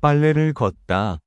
빨래를 걷다.